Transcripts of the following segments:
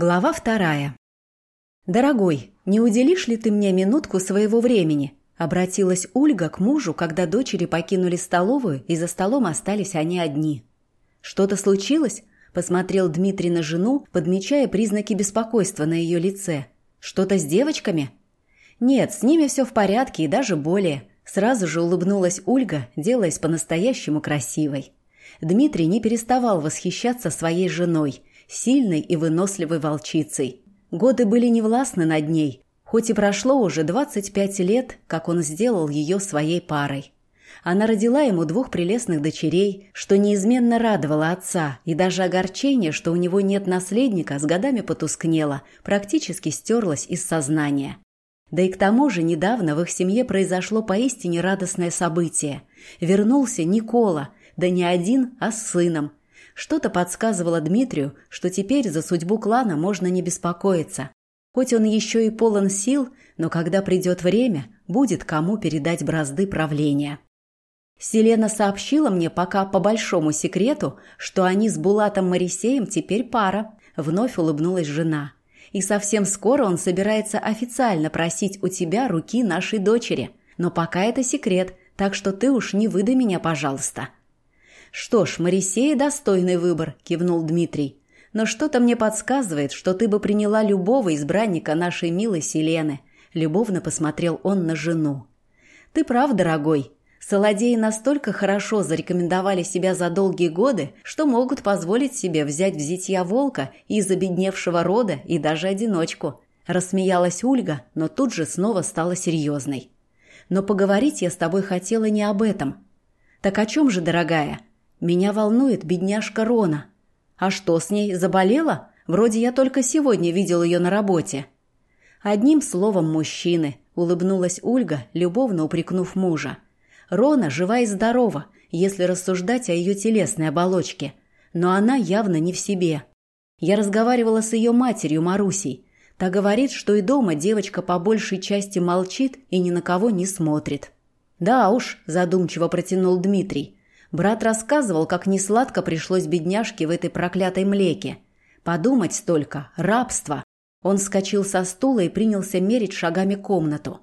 Глава вторая. «Дорогой, не уделишь ли ты мне минутку своего времени?» Обратилась Ольга к мужу, когда дочери покинули столовую, и за столом остались они одни. «Что-то случилось?» – посмотрел Дмитрий на жену, подмечая признаки беспокойства на ее лице. «Что-то с девочками?» «Нет, с ними все в порядке и даже более». Сразу же улыбнулась Ольга, делаясь по-настоящему красивой. Дмитрий не переставал восхищаться своей женой – сильной и выносливой волчицей. Годы были невластны над ней, хоть и прошло уже 25 лет, как он сделал ее своей парой. Она родила ему двух прелестных дочерей, что неизменно радовало отца, и даже огорчение, что у него нет наследника, с годами потускнело, практически стерлось из сознания. Да и к тому же недавно в их семье произошло поистине радостное событие. Вернулся Никола, да не один, а с сыном, что-то подсказывало Дмитрию, что теперь за судьбу клана можно не беспокоиться. Хоть он еще и полон сил, но когда придет время, будет кому передать бразды правления. Селена сообщила мне пока по большому секрету, что они с Булатом Марисеем теперь пара. Вновь улыбнулась жена. И совсем скоро он собирается официально просить у тебя руки нашей дочери. Но пока это секрет, так что ты уж не выдай меня, пожалуйста. «Что ж, Моисей – достойный выбор», – кивнул Дмитрий. «Но что-то мне подсказывает, что ты бы приняла любого избранника нашей милой Селены», – любовно посмотрел он на жену. «Ты прав, дорогой. Солодеи настолько хорошо зарекомендовали себя за долгие годы, что могут позволить себе взять в зятья волка из обедневшего рода и даже одиночку». Рассмеялась Ольга, но тут же снова стала серьезной. «Но поговорить я с тобой хотела не об этом». «Так о чем же, дорогая?» Меня волнует бедняжка Рона. А что с ней, заболела? Вроде я только сегодня видел ее на работе. Одним словом, мужчины, улыбнулась Ольга, любовно упрекнув мужа. Рона жива и здорова, если рассуждать о ее телесной оболочке. Но она явно не в себе. Я разговаривала с ее матерью Марусей. Та говорит, что и дома девочка по большей части молчит и ни на кого не смотрит. «Да уж», – задумчиво протянул Дмитрий, Брат рассказывал, как несладко пришлось бедняжке в этой проклятой млеке. Подумать только, рабство. Он вскочил со стула и принялся мерить шагами комнату.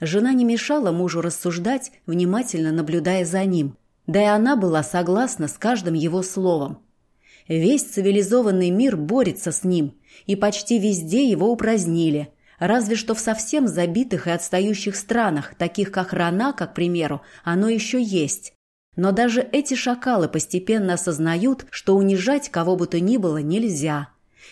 Жена не мешала мужу рассуждать, внимательно наблюдая за ним. Да и она была согласна с каждым его словом. Весь цивилизованный мир борется с ним, и почти везде его упразднили. Разве что в совсем забитых и отстающих странах, таких как Ранака, к примеру, оно еще есть. Но даже эти шакалы постепенно осознают, что унижать кого бы то ни было нельзя.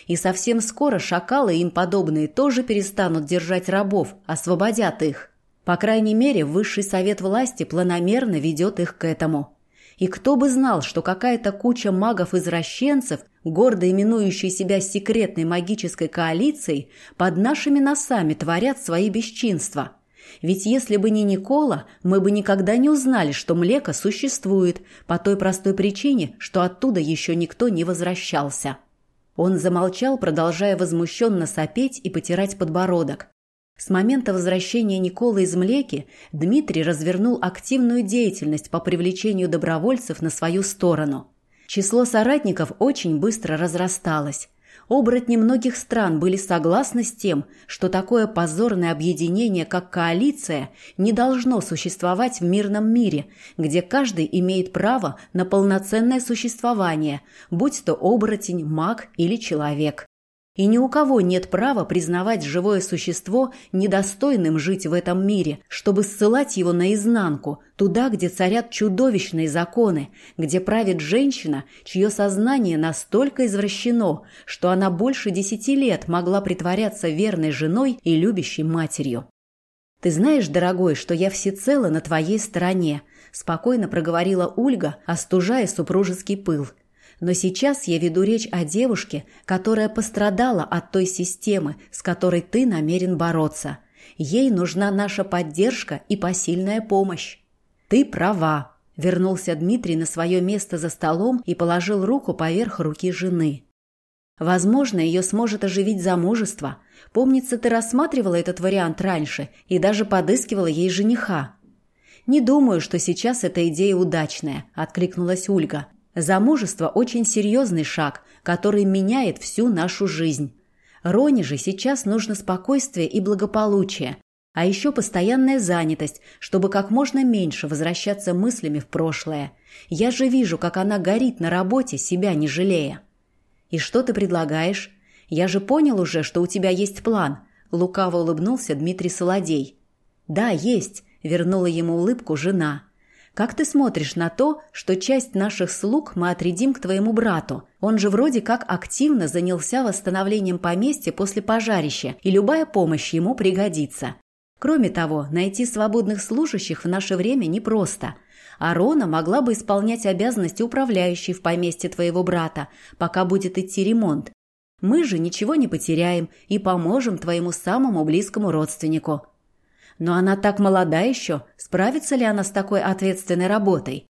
И совсем скоро шакалы и им подобные тоже перестанут держать рабов, освободят их. По крайней мере, высший совет власти планомерно ведет их к этому. И кто бы знал, что какая-то куча магов-извращенцев, гордо именующие себя секретной магической коалицией, под нашими носами творят свои бесчинства – ведь если бы не Никола, мы бы никогда не узнали, что Млека существует, по той простой причине, что оттуда еще никто не возвращался. Он замолчал, продолжая возмущенно сопеть и потирать подбородок. С момента возвращения Николы из Млеки Дмитрий развернул активную деятельность по привлечению добровольцев на свою сторону. Число соратников очень быстро разрасталось. Оборотни многих стран были согласны с тем, что такое позорное объединение, как коалиция, не должно существовать в мирном мире, где каждый имеет право на полноценное существование, будь то оборотень, маг или человек. И ни у кого нет права признавать живое существо недостойным жить в этом мире, чтобы ссылать его наизнанку, туда, где царят чудовищные законы, где правит женщина, чье сознание настолько извращено, что она больше десяти лет могла притворяться верной женой и любящей матерью. «Ты знаешь, дорогой, что я всецело на твоей стороне», – спокойно проговорила Ольга, остужая супружеский пыл – но сейчас я веду речь о девушке, которая пострадала от той системы, с которой ты намерен бороться. Ей нужна наша поддержка и посильная помощь. Ты права. Вернулся Дмитрий на свое место за столом и положил руку поверх руки жены. Возможно, ее сможет оживить замужество. Помнится, ты рассматривала этот вариант раньше и даже подыскивала ей жениха. «Не думаю, что сейчас эта идея удачная», – откликнулась Ольга. Замужество – очень серьезный шаг, который меняет всю нашу жизнь. Роне же сейчас нужно спокойствие и благополучие, а еще постоянная занятость, чтобы как можно меньше возвращаться мыслями в прошлое. Я же вижу, как она горит на работе, себя не жалея. «И что ты предлагаешь? Я же понял уже, что у тебя есть план», – лукаво улыбнулся Дмитрий Солодей. «Да, есть», – вернула ему улыбку жена. Как ты смотришь на то, что часть наших слуг мы отрядим к твоему брату? Он же вроде как активно занялся восстановлением поместья после пожарища, и любая помощь ему пригодится. Кроме того, найти свободных служащих в наше время непросто. Арона могла бы исполнять обязанности управляющей в поместье твоего брата, пока будет идти ремонт. Мы же ничего не потеряем и поможем твоему самому близкому родственнику. Но она так молода еще, справится ли она с такой ответственной работой?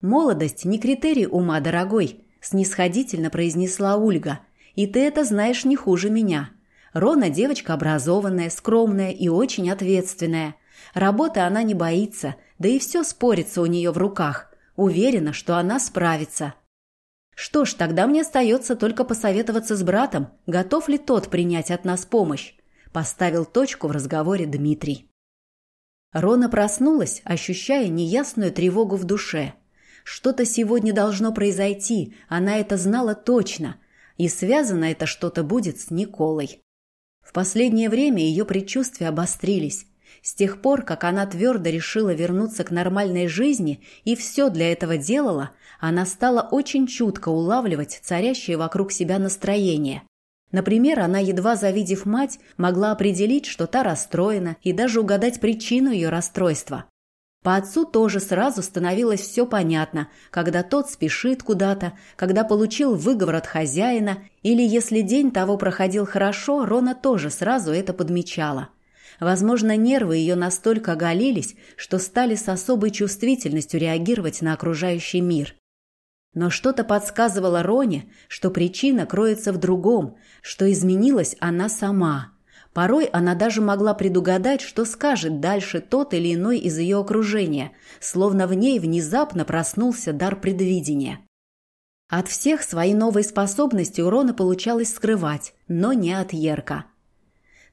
«Молодость не критерий ума, дорогой», – снисходительно произнесла Ульга. «И ты это знаешь не хуже меня. Рона девочка образованная, скромная и очень ответственная. Работы она не боится, да и все спорится у нее в руках. Уверена, что она справится». «Что ж, тогда мне остается только посоветоваться с братом, готов ли тот принять от нас помощь», – поставил точку в разговоре Дмитрий. Рона проснулась, ощущая неясную тревогу в душе. Что-то сегодня должно произойти, она это знала точно, и связано это что-то будет с Николой. В последнее время ее предчувствия обострились. С тех пор, как она твердо решила вернуться к нормальной жизни и все для этого делала, она стала очень чутко улавливать царящее вокруг себя настроение. Например, она, едва завидев мать, могла определить, что та расстроена, и даже угадать причину ее расстройства. По отцу тоже сразу становилось все понятно, когда тот спешит куда-то, когда получил выговор от хозяина, или если день того проходил хорошо, Рона тоже сразу это подмечала. Возможно, нервы ее настолько оголились, что стали с особой чувствительностью реагировать на окружающий мир. Но что-то подсказывало Роне, что причина кроется в другом, что изменилась она сама. Порой она даже могла предугадать, что скажет дальше тот или иной из ее окружения, словно в ней внезапно проснулся дар предвидения. От всех свои новые способности у Роны получалось скрывать, но не от Ерка.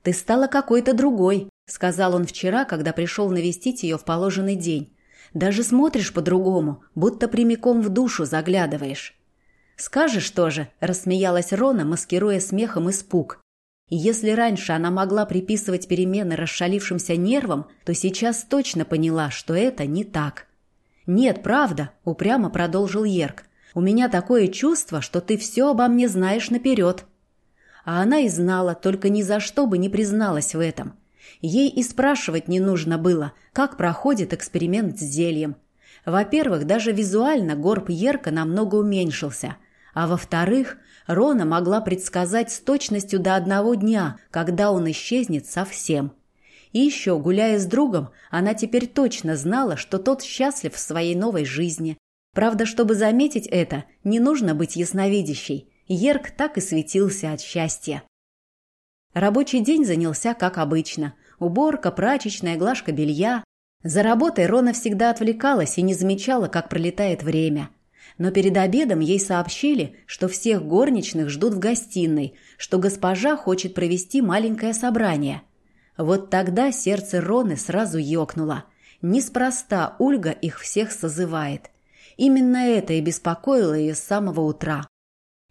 «Ты стала какой-то другой», — сказал он вчера, когда пришел навестить ее в положенный день. Даже смотришь по-другому, будто прямиком в душу заглядываешь. «Скажешь тоже», – рассмеялась Рона, маскируя смехом испуг. И если раньше она могла приписывать перемены расшалившимся нервам, то сейчас точно поняла, что это не так. «Нет, правда», – упрямо продолжил Ерк. «У меня такое чувство, что ты все обо мне знаешь наперед». А она и знала, только ни за что бы не призналась в этом – Ей и спрашивать не нужно было, как проходит эксперимент с зельем. Во-первых, даже визуально горб Ерка намного уменьшился. А во-вторых, Рона могла предсказать с точностью до одного дня, когда он исчезнет совсем. И еще, гуляя с другом, она теперь точно знала, что тот счастлив в своей новой жизни. Правда, чтобы заметить это, не нужно быть ясновидящей. Ерк так и светился от счастья. Рабочий день занялся как обычно. Уборка, прачечная, глажка белья. За работой Рона всегда отвлекалась и не замечала, как пролетает время. Но перед обедом ей сообщили, что всех горничных ждут в гостиной, что госпожа хочет провести маленькое собрание. Вот тогда сердце Роны сразу ёкнуло. Неспроста Ульга их всех созывает. Именно это и беспокоило ее с самого утра.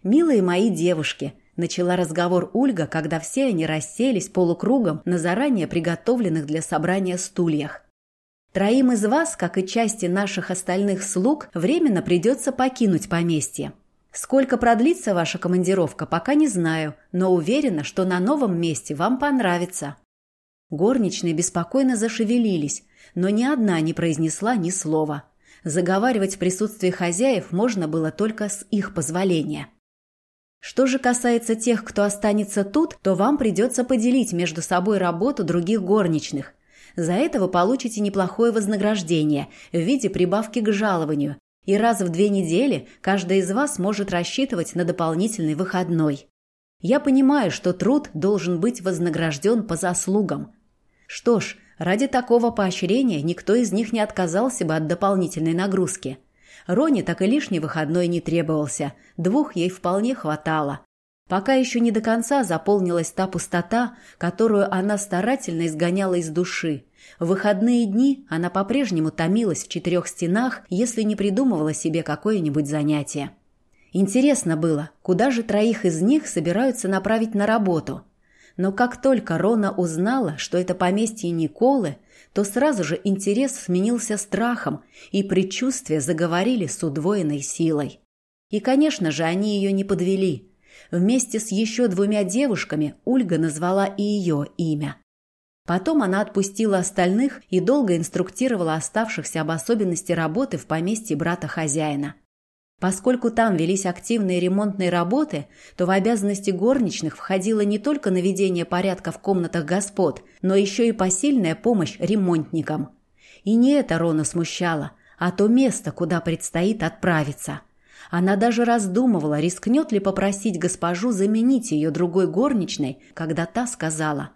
«Милые мои девушки», Начала разговор Ульга, когда все они расселись полукругом на заранее приготовленных для собрания стульях. Троим из вас, как и части наших остальных слуг, временно придется покинуть поместье. Сколько продлится ваша командировка, пока не знаю, но уверена, что на новом месте вам понравится. Горничные беспокойно зашевелились, но ни одна не произнесла ни слова. Заговаривать в присутствии хозяев можно было только с их позволения. Что же касается тех, кто останется тут, то вам придется поделить между собой работу других горничных. За это вы получите неплохое вознаграждение в виде прибавки к жалованию, и раз в две недели каждый из вас может рассчитывать на дополнительный выходной. Я понимаю, что труд должен быть вознагражден по заслугам. Что ж, ради такого поощрения никто из них не отказался бы от дополнительной нагрузки – Роне так и лишний выходной не требовался, двух ей вполне хватало. Пока еще не до конца заполнилась та пустота, которую она старательно изгоняла из души. В выходные дни она по-прежнему томилась в четырех стенах, если не придумывала себе какое-нибудь занятие. Интересно было, куда же троих из них собираются направить на работу. Но как только Рона узнала, что это поместье Николы, то сразу же интерес сменился страхом, и предчувствия заговорили с удвоенной силой. И, конечно же, они ее не подвели. Вместе с еще двумя девушками Ульга назвала и ее имя. Потом она отпустила остальных и долго инструктировала оставшихся об особенности работы в поместье брата-хозяина. Поскольку там велись активные ремонтные работы, то в обязанности горничных входило не только наведение порядка в комнатах господ, но еще и посильная помощь ремонтникам. И не это Рона смущало, а то место, куда предстоит отправиться. Она даже раздумывала, рискнет ли попросить госпожу заменить ее другой горничной, когда та сказала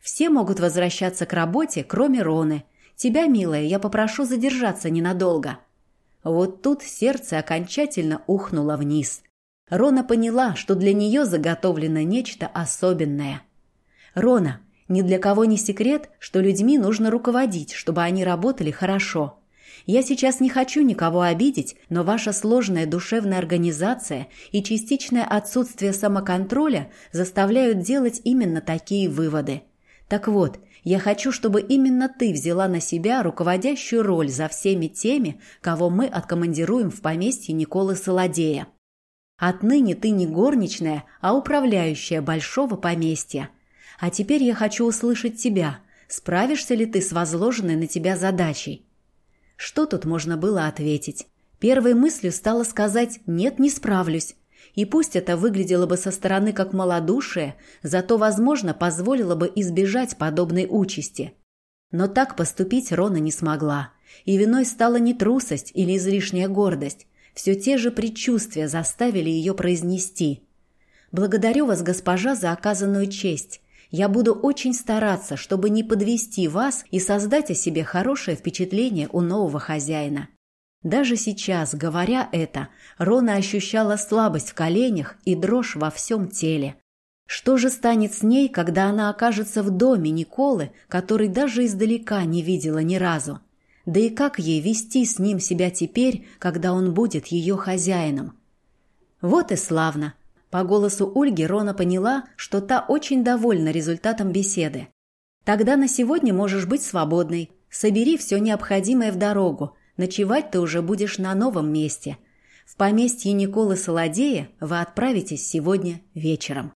«Все могут возвращаться к работе, кроме Роны. Тебя, милая, я попрошу задержаться ненадолго». Вот тут сердце окончательно ухнуло вниз. Рона поняла, что для нее заготовлено нечто особенное. «Рона, ни для кого не секрет, что людьми нужно руководить, чтобы они работали хорошо. Я сейчас не хочу никого обидеть, но ваша сложная душевная организация и частичное отсутствие самоконтроля заставляют делать именно такие выводы. Так вот, я хочу, чтобы именно ты взяла на себя руководящую роль за всеми теми, кого мы откомандируем в поместье Николы Солодея. Отныне ты не горничная, а управляющая большого поместья. А теперь я хочу услышать тебя. Справишься ли ты с возложенной на тебя задачей? Что тут можно было ответить? Первой мыслью стало сказать «нет, не справлюсь». И пусть это выглядело бы со стороны как малодушие, зато, возможно, позволило бы избежать подобной участи. Но так поступить Рона не смогла. И виной стала не трусость или излишняя гордость. Все те же предчувствия заставили ее произнести. «Благодарю вас, госпожа, за оказанную честь. Я буду очень стараться, чтобы не подвести вас и создать о себе хорошее впечатление у нового хозяина. Даже сейчас, говоря это, Рона ощущала слабость в коленях и дрожь во всем теле. Что же станет с ней, когда она окажется в доме Николы, который даже издалека не видела ни разу? Да и как ей вести с ним себя теперь, когда он будет ее хозяином? Вот и славно. По голосу Ольги Рона поняла, что та очень довольна результатом беседы. «Тогда на сегодня можешь быть свободной. Собери все необходимое в дорогу. Ночевать ты уже будешь на новом месте. В поместье Николы Солодея вы отправитесь сегодня вечером».